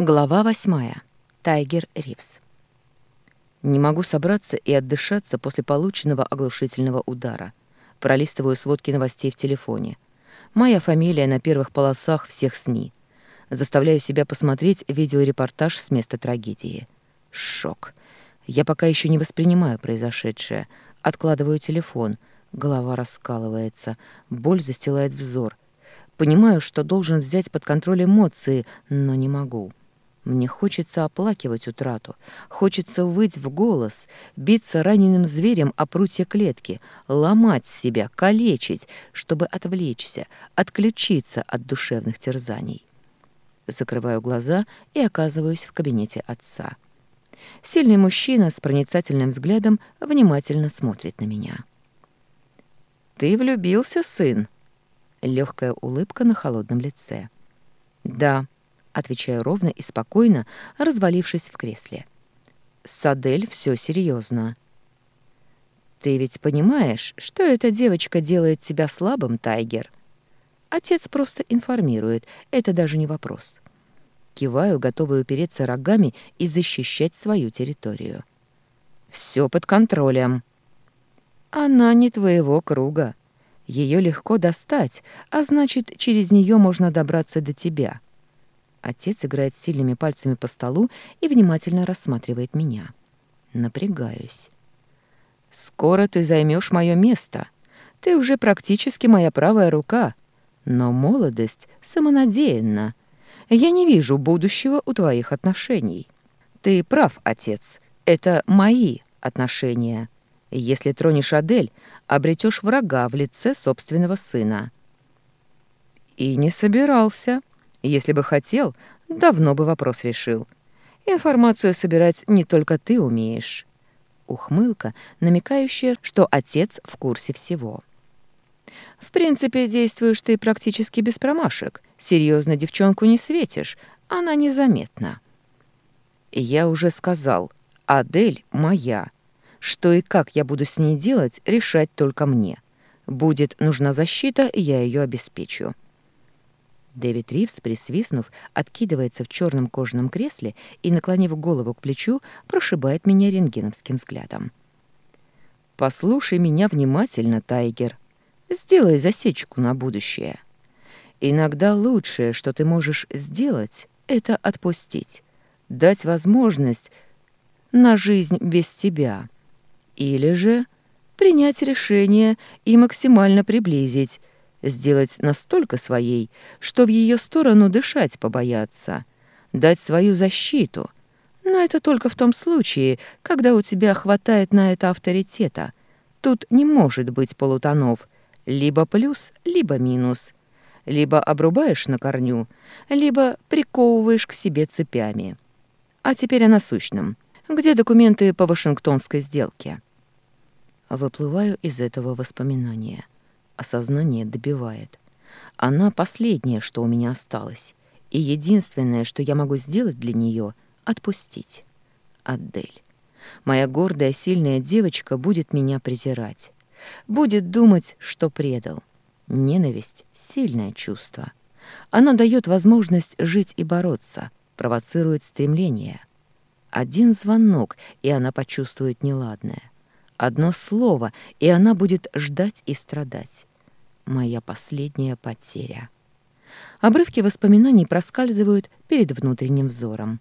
Глава восьмая. Тайгер Ривз. Не могу собраться и отдышаться после полученного оглушительного удара. Пролистываю сводки новостей в телефоне. Моя фамилия на первых полосах всех СМИ. Заставляю себя посмотреть видеорепортаж с места трагедии. Шок. Я пока еще не воспринимаю произошедшее. Откладываю телефон. Голова раскалывается. Боль застилает взор. Понимаю, что должен взять под контроль эмоции, но не могу. Мне хочется оплакивать утрату, хочется выть в голос, биться раненым зверем о прутья клетки, ломать себя, калечить, чтобы отвлечься, отключиться от душевных терзаний. Закрываю глаза и оказываюсь в кабинете отца. Сильный мужчина с проницательным взглядом внимательно смотрит на меня. «Ты влюбился, сын?» Легкая улыбка на холодном лице. «Да», отвечаю ровно и спокойно, развалившись в кресле. С Адель все серьезно. Ты ведь понимаешь, что эта девочка делает тебя слабым, Тайгер? Отец просто информирует, это даже не вопрос. Киваю, готовый упереться рогами и защищать свою территорию. Все под контролем. Она не твоего круга. Ее легко достать, а значит, через нее можно добраться до тебя. Отец играет сильными пальцами по столу и внимательно рассматривает меня. Напрягаюсь. «Скоро ты займешь мое место. Ты уже практически моя правая рука. Но молодость самонадеянна. Я не вижу будущего у твоих отношений. Ты прав, отец. Это мои отношения. Если тронешь Адель, обретешь врага в лице собственного сына». «И не собирался», если бы хотел, давно бы вопрос решил. Информацию собирать не только ты умеешь. Ухмылка, намекающая, что отец в курсе всего. В принципе, действуешь ты практически без промашек. Серьезно девчонку не светишь, она незаметна. Я уже сказал, Адель моя. Что и как я буду с ней делать, решать только мне. Будет нужна защита, я ее обеспечу. Дэвид Ривз, присвистнув, откидывается в черном кожаном кресле и, наклонив голову к плечу, прошибает меня рентгеновским взглядом. «Послушай меня внимательно, Тайгер. Сделай засечку на будущее. Иногда лучшее, что ты можешь сделать, это отпустить, дать возможность на жизнь без тебя. Или же принять решение и максимально приблизить, сделать настолько своей, что в ее сторону дышать побояться, дать свою защиту. Но это только в том случае, когда у тебя хватает на это авторитета. Тут не может быть полутонов. Либо плюс, либо минус. Либо обрубаешь на корню, либо приковываешь к себе цепями. А теперь о насущном. Где документы по Вашингтонской сделке? Выплываю из этого воспоминания осознание добивает. Она последнее, что у меня осталось, и единственное, что я могу сделать для нее — отпустить. Адель. Моя гордая, сильная девочка будет меня презирать. Будет думать, что предал. Ненависть — сильное чувство. Оно дает возможность жить и бороться, провоцирует стремление. Один звонок, и она почувствует неладное. Одно слово, и она будет ждать и страдать моя последняя потеря. Обрывки воспоминаний проскальзывают перед внутренним взором.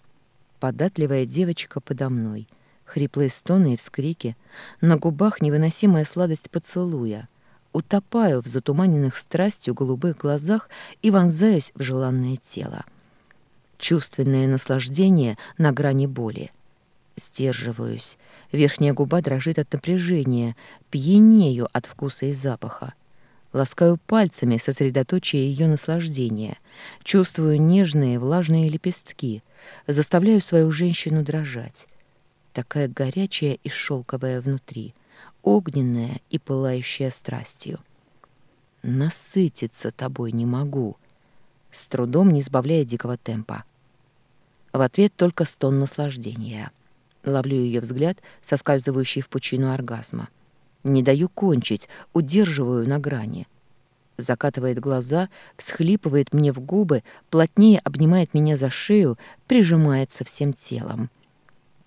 Податливая девочка подо мной, хриплые стоны и вскрики, на губах невыносимая сладость поцелуя. Утопаю в затуманенных страстью голубых глазах и вонзаюсь в желанное тело. Чувственное наслаждение на грани боли. Сдерживаюсь. Верхняя губа дрожит от напряжения, пьянею от вкуса и запаха. Ласкаю пальцами, сосредоточие ее наслаждения. Чувствую нежные влажные лепестки. Заставляю свою женщину дрожать. Такая горячая и шелковая внутри, огненная и пылающая страстью. Насытиться тобой не могу, с трудом не сбавляя дикого темпа. В ответ только стон наслаждения. Ловлю ее взгляд, соскальзывающий в пучину оргазма. Не даю кончить, удерживаю на грани. Закатывает глаза, всхлипывает мне в губы, плотнее обнимает меня за шею, прижимается всем телом.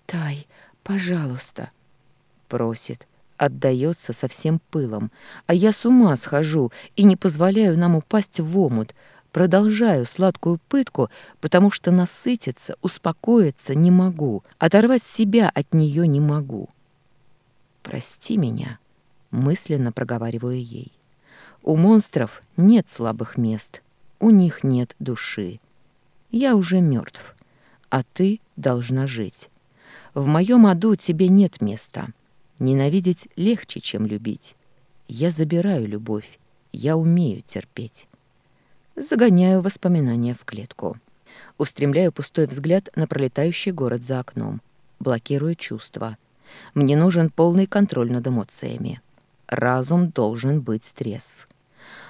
«Тай, пожалуйста», — просит, отдается со всем пылом, а я с ума схожу и не позволяю нам упасть в омут, продолжаю сладкую пытку, потому что насытиться, успокоиться не могу, оторвать себя от нее не могу. «Прости меня», — мысленно проговариваю ей. У монстров нет слабых мест, у них нет души. Я уже мертв, а ты должна жить. В моем аду тебе нет места. Ненавидеть легче, чем любить. Я забираю любовь, я умею терпеть. Загоняю воспоминания в клетку. Устремляю пустой взгляд на пролетающий город за окном. Блокирую чувства. Мне нужен полный контроль над эмоциями. Разум должен быть трезв.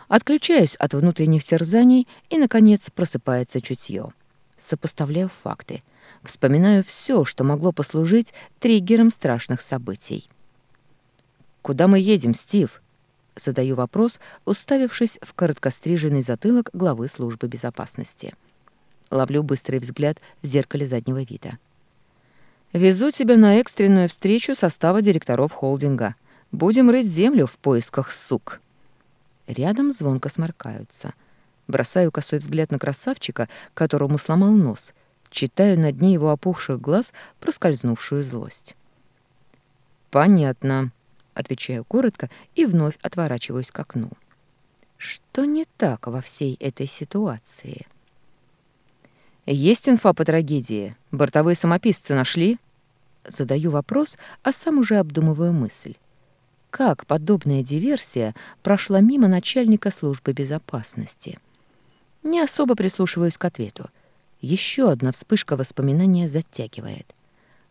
Отключаюсь от внутренних терзаний и, наконец, просыпается чутье. Сопоставляю факты. Вспоминаю все, что могло послужить триггером страшных событий. «Куда мы едем, Стив?» Задаю вопрос, уставившись в короткостриженный затылок главы службы безопасности. Ловлю быстрый взгляд в зеркале заднего вида. «Везу тебя на экстренную встречу состава директоров холдинга. Будем рыть землю в поисках сук». Рядом звонко сморкаются. Бросаю косой взгляд на красавчика, которому сломал нос. Читаю на дне его опухших глаз проскользнувшую злость. «Понятно», — отвечаю коротко и вновь отворачиваюсь к окну. Что не так во всей этой ситуации? «Есть инфа по трагедии? Бортовые самописцы нашли?» Задаю вопрос, а сам уже обдумываю мысль как подобная диверсия прошла мимо начальника службы безопасности. Не особо прислушиваюсь к ответу. Еще одна вспышка воспоминания затягивает.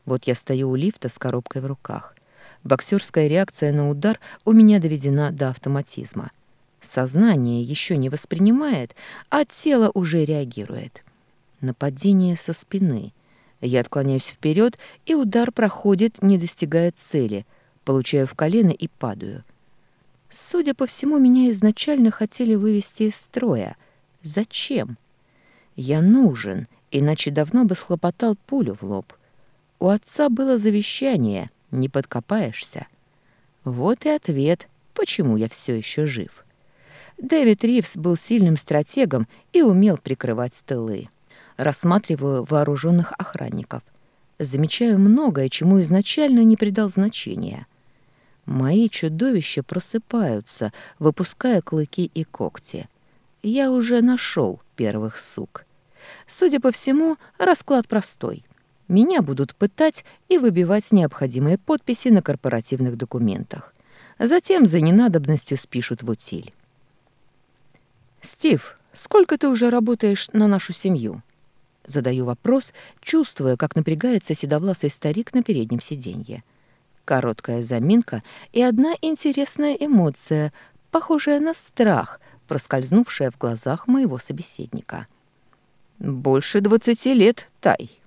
Вот я стою у лифта с коробкой в руках. Боксерская реакция на удар у меня доведена до автоматизма. Сознание еще не воспринимает, а тело уже реагирует. Нападение со спины. Я отклоняюсь вперед, и удар проходит, не достигая цели — получаю в колено и падаю. Судя по всему, меня изначально хотели вывести из строя. Зачем? Я нужен, иначе давно бы схлопотал пулю в лоб. У отца было завещание, не подкопаешься. Вот и ответ, почему я все еще жив. Дэвид Ривз был сильным стратегом и умел прикрывать тылы. Рассматриваю вооруженных охранников. Замечаю многое, чему изначально не придал значения. Мои чудовища просыпаются, выпуская клыки и когти. Я уже нашел первых сук. Судя по всему, расклад простой. Меня будут пытать и выбивать необходимые подписи на корпоративных документах. Затем за ненадобностью спишут в утиль. «Стив, сколько ты уже работаешь на нашу семью?» Задаю вопрос, чувствуя, как напрягается седовласый старик на переднем сиденье. Короткая заминка и одна интересная эмоция, похожая на страх, проскользнувшая в глазах моего собеседника. «Больше двадцати лет, Тай».